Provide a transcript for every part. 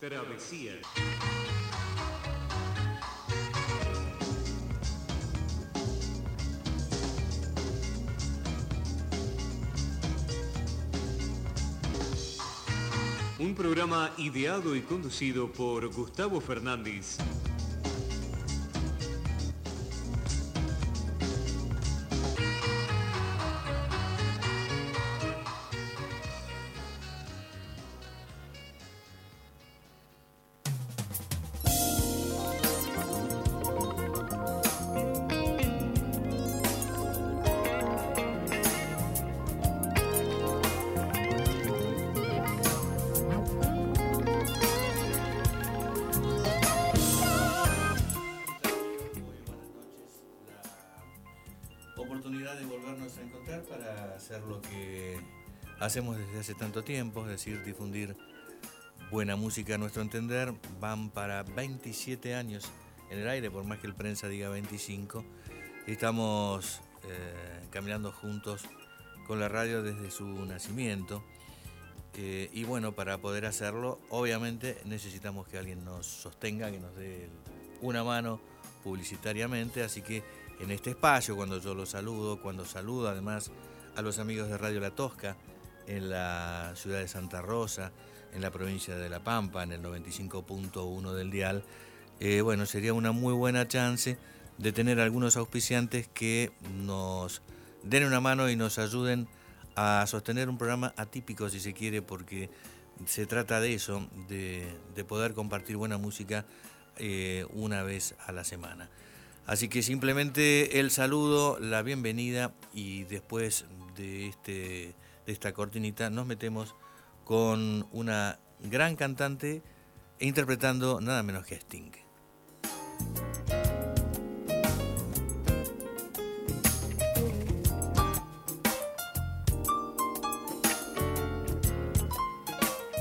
Travesía. Un programa ideado y conducido por Gustavo Fernández. Hacemos desde hace tanto tiempo, es decir, difundir buena música a nuestro entender. Van para 27 años en el aire, por más que el prensa diga 25. Estamos eh, caminando juntos con la radio desde su nacimiento. Eh, y bueno, para poder hacerlo, obviamente necesitamos que alguien nos sostenga, que nos dé una mano publicitariamente. Así que en este espacio, cuando yo los saludo, cuando saludo además a los amigos de Radio La Tosca, en la ciudad de Santa Rosa, en la provincia de La Pampa, en el 95.1 del dial, eh, bueno, sería una muy buena chance de tener algunos auspiciantes que nos den una mano y nos ayuden a sostener un programa atípico, si se quiere, porque se trata de eso, de, poder compartir buena música eh, una vez a la semana. Así que simplemente el saludo, la bienvenida y después de este de esta cortinita nos metemos con una gran cantante interpretando nada menos que Sting.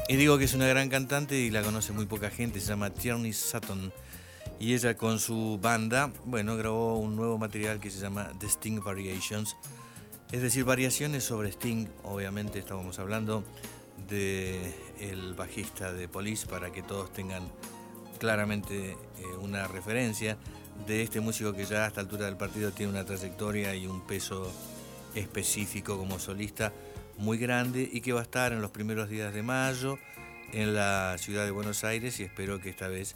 Y digo que es una gran cantante y la conoce muy poca gente, se llama Tierney Sutton. Y ella con su banda, bueno, grabó un nuevo material que se llama The Sting Variations. Es decir, variaciones sobre Sting, obviamente estábamos hablando de el bajista de Police para que todos tengan claramente eh, una referencia de este músico que ya a esta altura del partido tiene una trayectoria y un peso específico como solista muy grande y que va a estar en los primeros días de mayo en la ciudad de Buenos Aires y espero que esta vez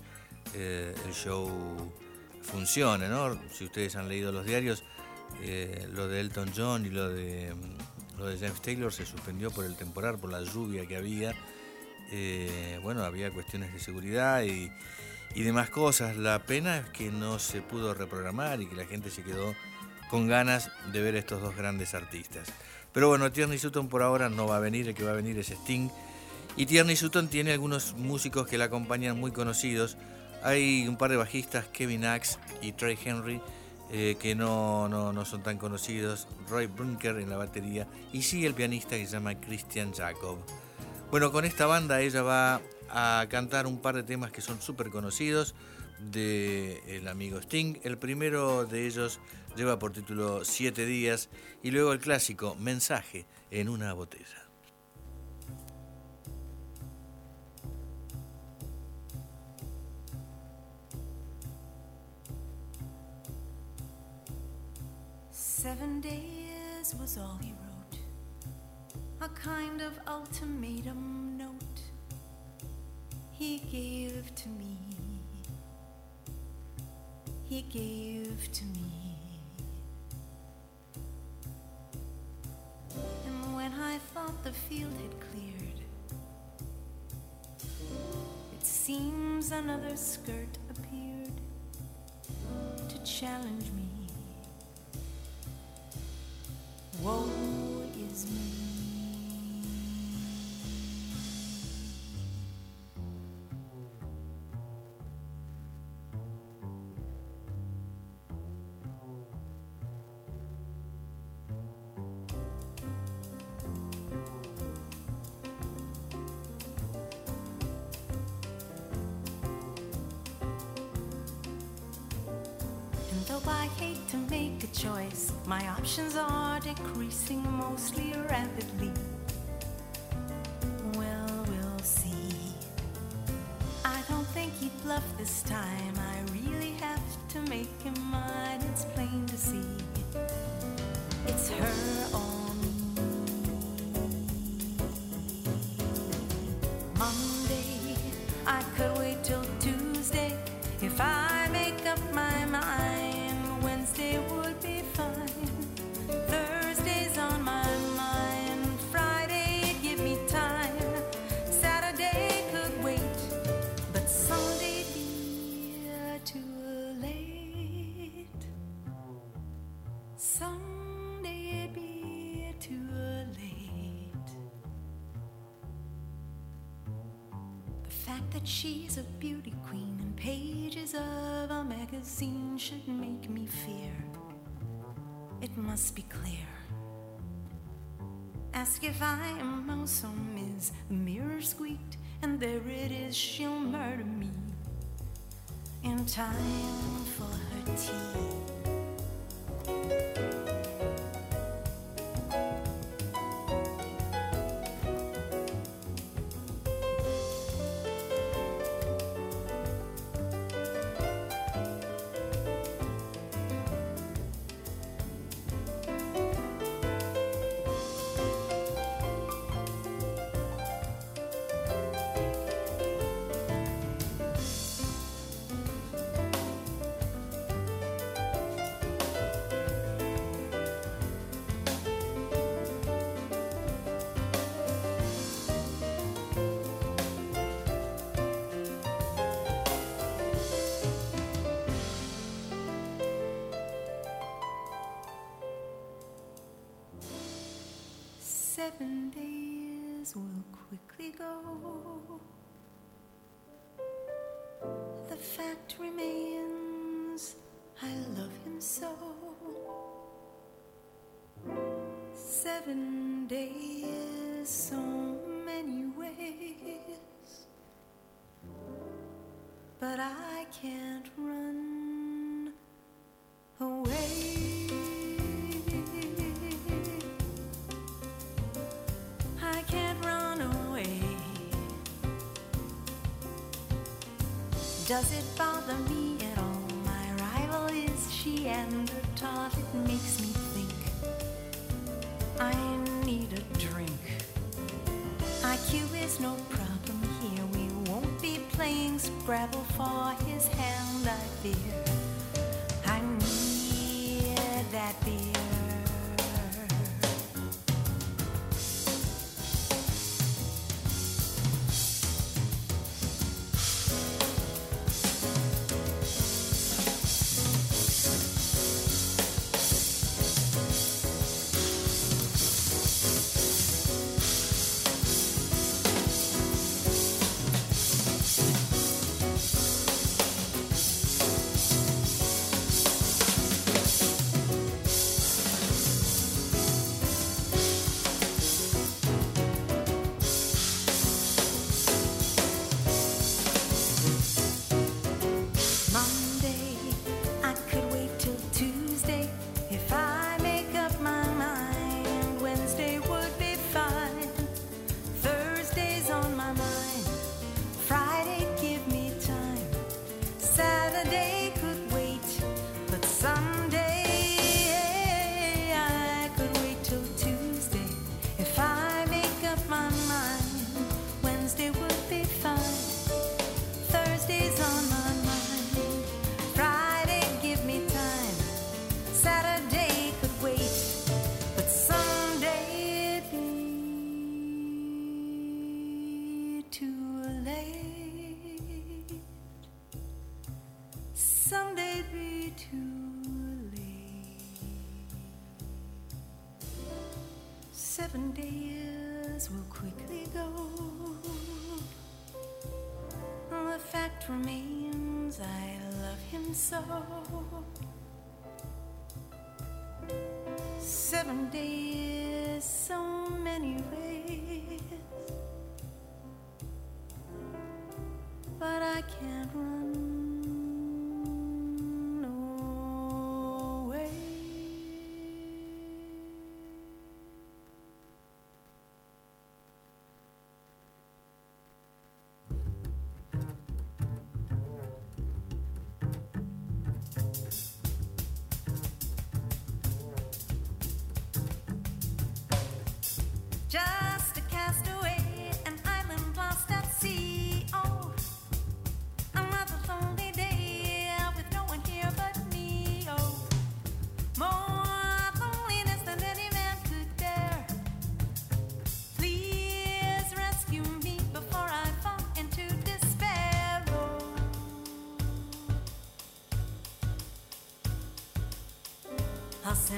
eh, el show funcione, ¿no? Si ustedes han leído los diarios, eh, lo de Elton John y lo de, mm, lo de James Taylor se suspendió por el temporal, por la lluvia que había. Eh, bueno, había cuestiones de seguridad y, demás cosas. La pena es que no se pudo reprogramar y que la gente se quedó con ganas de ver estos dos grandes artistas. Pero bueno, Tierney Sutton por ahora no va a venir, el que va a venir es Sting. Y Tierney Sutton tiene algunos músicos que la acompañan muy conocidos. Hay un par de bajistas, Kevin Axe y Trey Henry, eh, que no, no, son tan conocidos, Roy Brunker en la batería y sí el pianista que se llama Christian Jacob. Bueno, con esta banda ella va a cantar un par de temas que son súper conocidos del amigo Sting. El primero de ellos lleva por título Siete días y luego el clásico Mensaje en una botella. Seven days was all he wrote, a kind of ultimatum note he gave to me. He gave to me. And when I thought the field had cleared, it seems another skirt appeared to challenge me. Woe is me. I hate to make a choice. My options are decreasing mostly rapidly. Well, we'll see. I don't think he'd bluff this time. I really have to make him fact that she's a beauty queen and pages of a magazine should make me fear. It must be clear. Ask if I am awesome is the mirror squeaked, and there it is, she'll murder me in time for her tea. Seven days will quickly go. The fact remains, I love him so. Seven days, so many ways. But I can't run Does it bother me at all? My rival is she and her tart. It makes me think I need a drink. IQ is no problem here. We won't be playing Scrabble for his hand, I fear.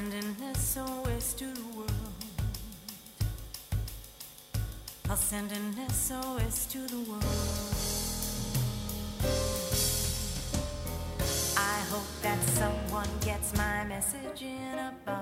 sending SOS to the world. I'll send an SOS to the world. I hope that someone gets my message in a bottle.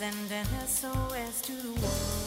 send an SOS to the world.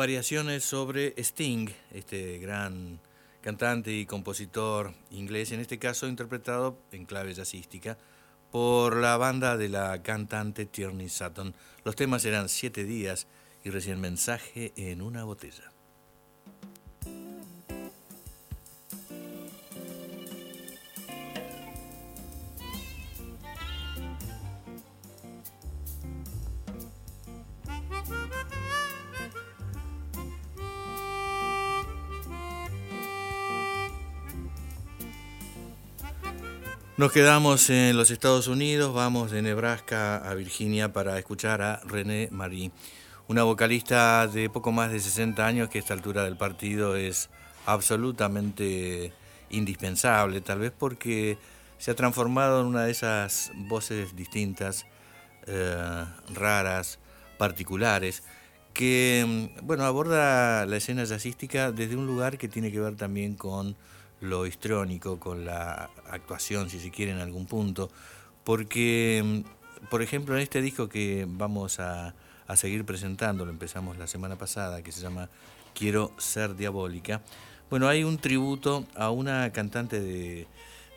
variaciones sobre Sting, este gran cantante y compositor inglés, en este caso interpretado en clave jazzística por la banda de la cantante Tierney Sutton. Los temas eran Siete días y recién Mensaje en una botella. Nos quedamos en los Estados Unidos, vamos de Nebraska a Virginia para escuchar a René Marie, una vocalista de poco más de 60 años que a esta altura del partido es absolutamente indispensable, tal vez porque se ha transformado en una de esas voces distintas, eh, raras, particulares, que mm, bueno, aborda la escena jazzística desde un lugar que tiene que ver también con lo histrónico, con la actuación, si se quiere, en algún punto, porque, mm, por ejemplo, en este disco que vamos a, a seguir presentando, lo empezamos la semana pasada, que se llama Quiero ser diabólica, bueno, hay un tributo a una cantante de,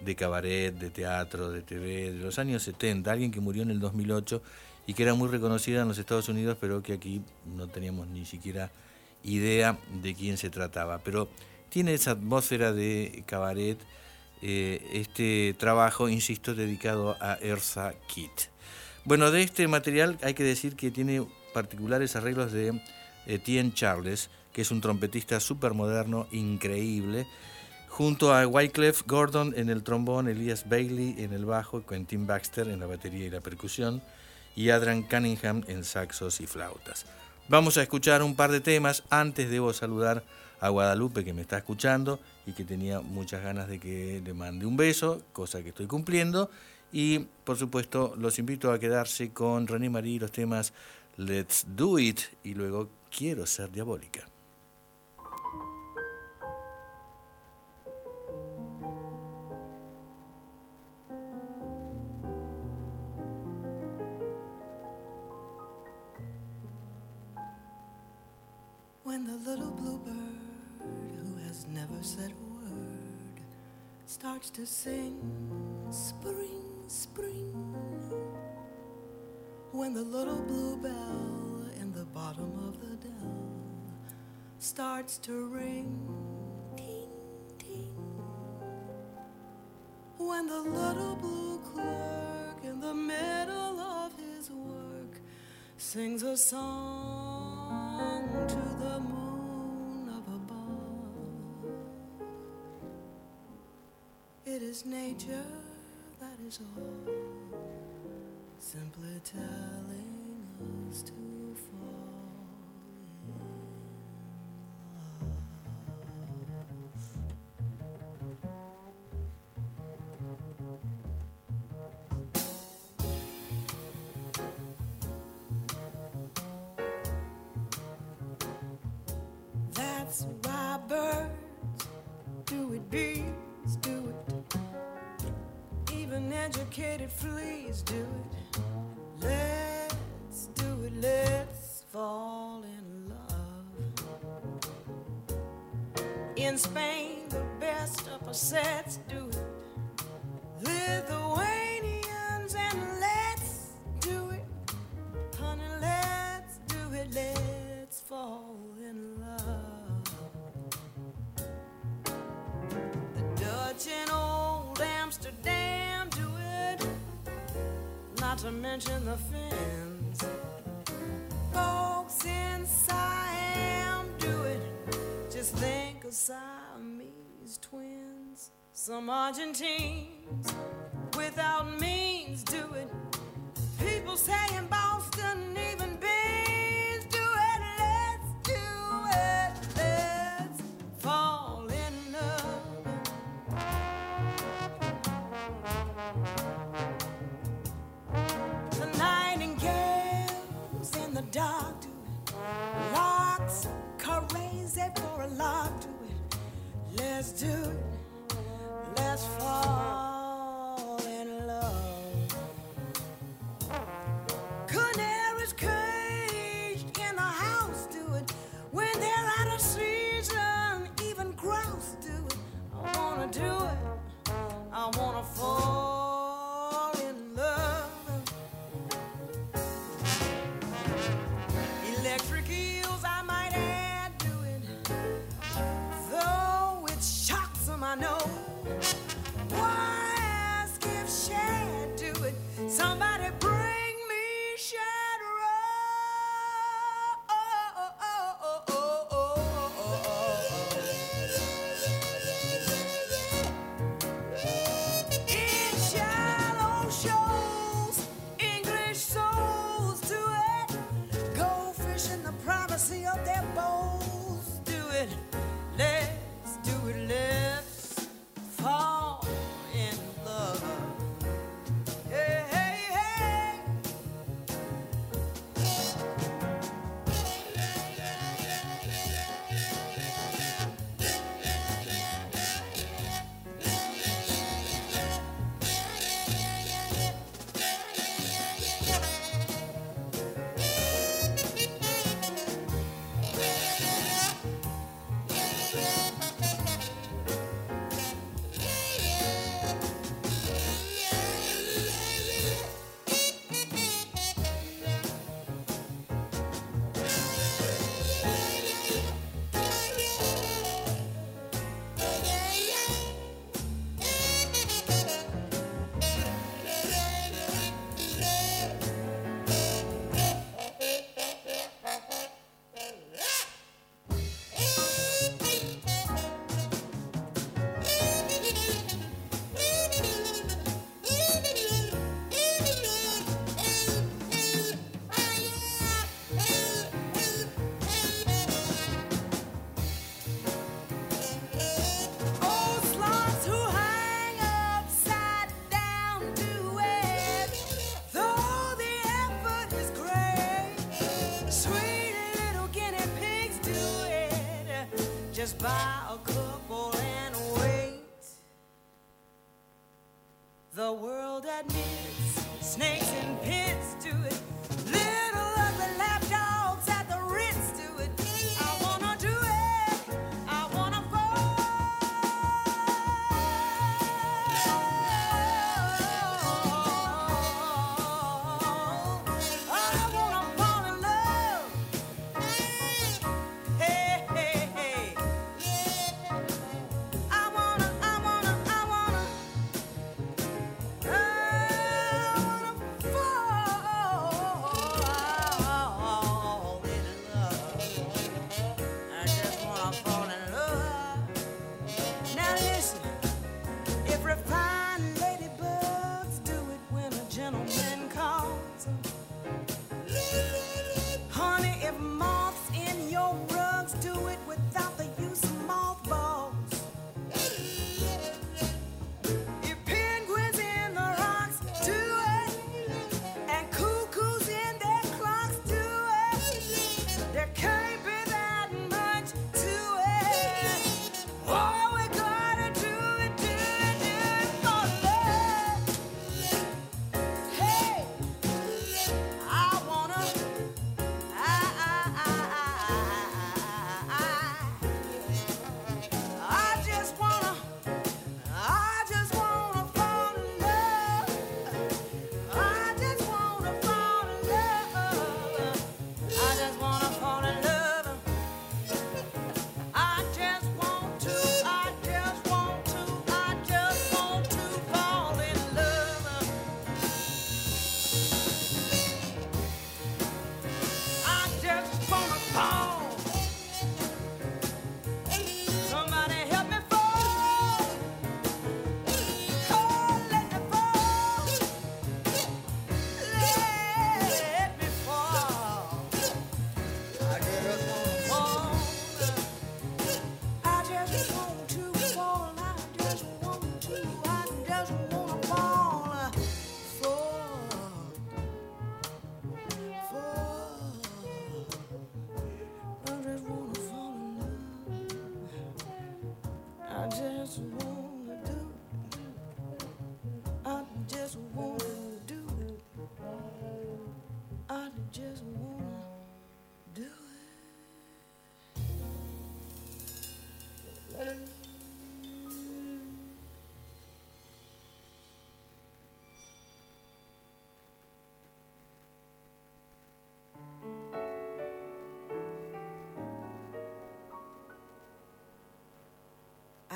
de cabaret, de teatro, de TV, de los años 70, alguien que murió en el 2008 y que era muy reconocida en los Estados Unidos, pero que aquí no teníamos ni siquiera idea de quién se trataba. Pero tiene esa atmósfera de cabaret, eh, este trabajo, insisto, dedicado a Erza Kitt. Bueno, de este material hay que decir que tiene particulares arreglos de Etienne Charles, que es un trompetista súper moderno, increíble, junto a Wyclef Gordon en el trombón, Elias Bailey en el bajo, Quentin Baxter en la batería y la percusión, y Adrian Cunningham en saxos y flautas. Vamos a escuchar un par de temas. Antes debo saludar a Guadalupe que me está escuchando y que tenía muchas ganas de que le mande un beso, cosa que estoy cumpliendo. Y por supuesto los invito a quedarse con René Marie los temas Let's Do It y luego Quiero ser diabólica. When the little bluebell in the bottom of the dell starts to ring, ting, ting. When the little blue clerk in the middle of his work sings a song to the moon above. It is nature that is all, simply telling us to fall. That's why birds do it, bees do it, even educated fleas do it. Not to mention the Finns. Folks in Siam do it, just think of Siamese twins. Some Argentines without means do it. People say in Boston, even dark do it. Larks crazy for a lark do it. Let's do it.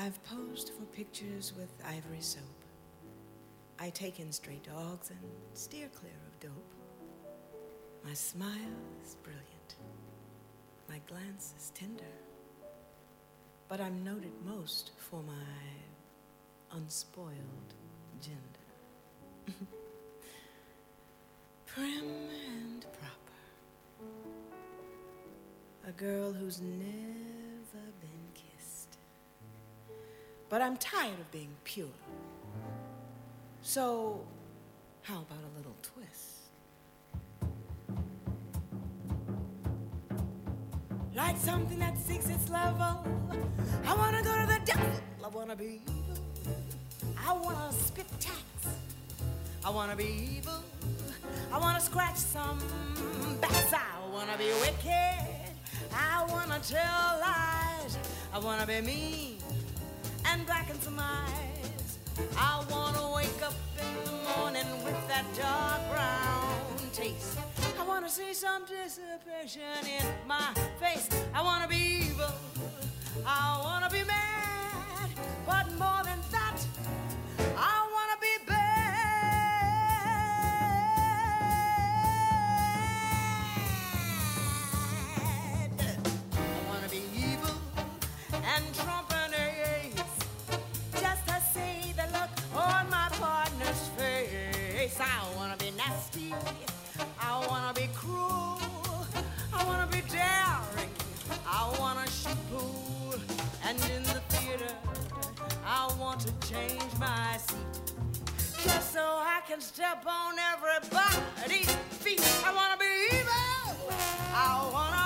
I've posed for pictures with ivory soap. I take in stray dogs and steer clear of dope. My smile is brilliant. My glance is tender. But I'm noted most for my unspoiled gender. Prim and proper. A girl who's never but I'm tired of being pure. So, how about a little twist? Like something that seeks its level. I wanna go to the devil. I wanna be evil. I wanna spit tax. I wanna be evil. I wanna scratch some backs. I wanna be wicked. I wanna tell lies. I wanna be mean and blacken some eyes. I wanna wake up in the morning with that dark brown taste. I wanna see some dissipation in my face. I wanna be evil. I wanna be mad. But more than that, I wanna be cruel. I wanna be daring. I wanna shoot pool. And in the theater, I want to change my seat. Just so I can step on everybody's feet. I wanna be evil. I wanna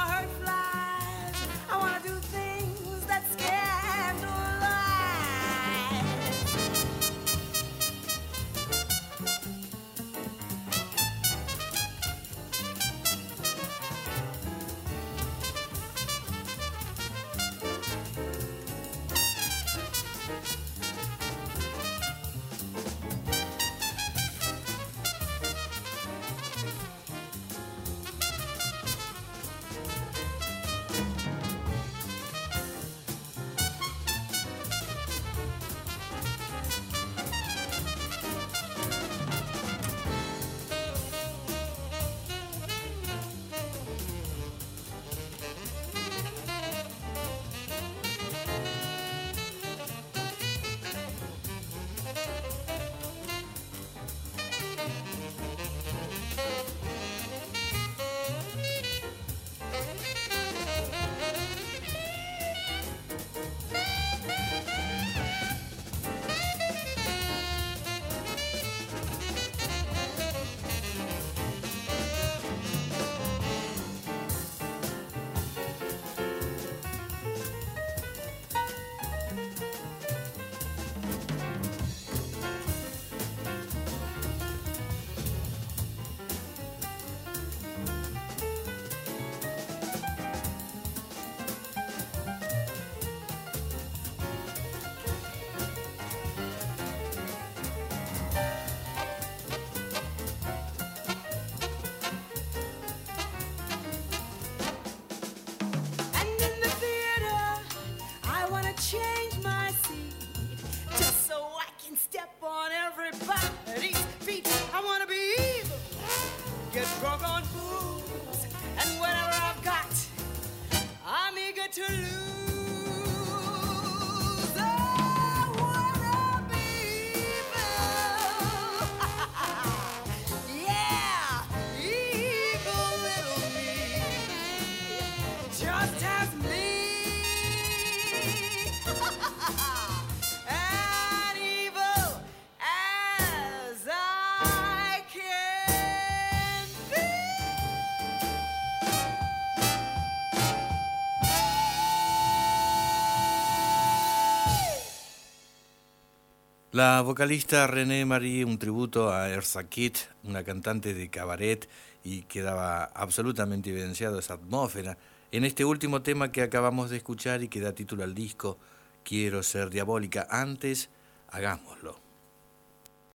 La vocalista René Marie, un tributo a Ersa Kitt, una cantante de cabaret y quedaba absolutamente evidenciado esa atmósfera en este último tema que acabamos de escuchar y que da título al disco Quiero ser diabólica. Antes, hagámoslo.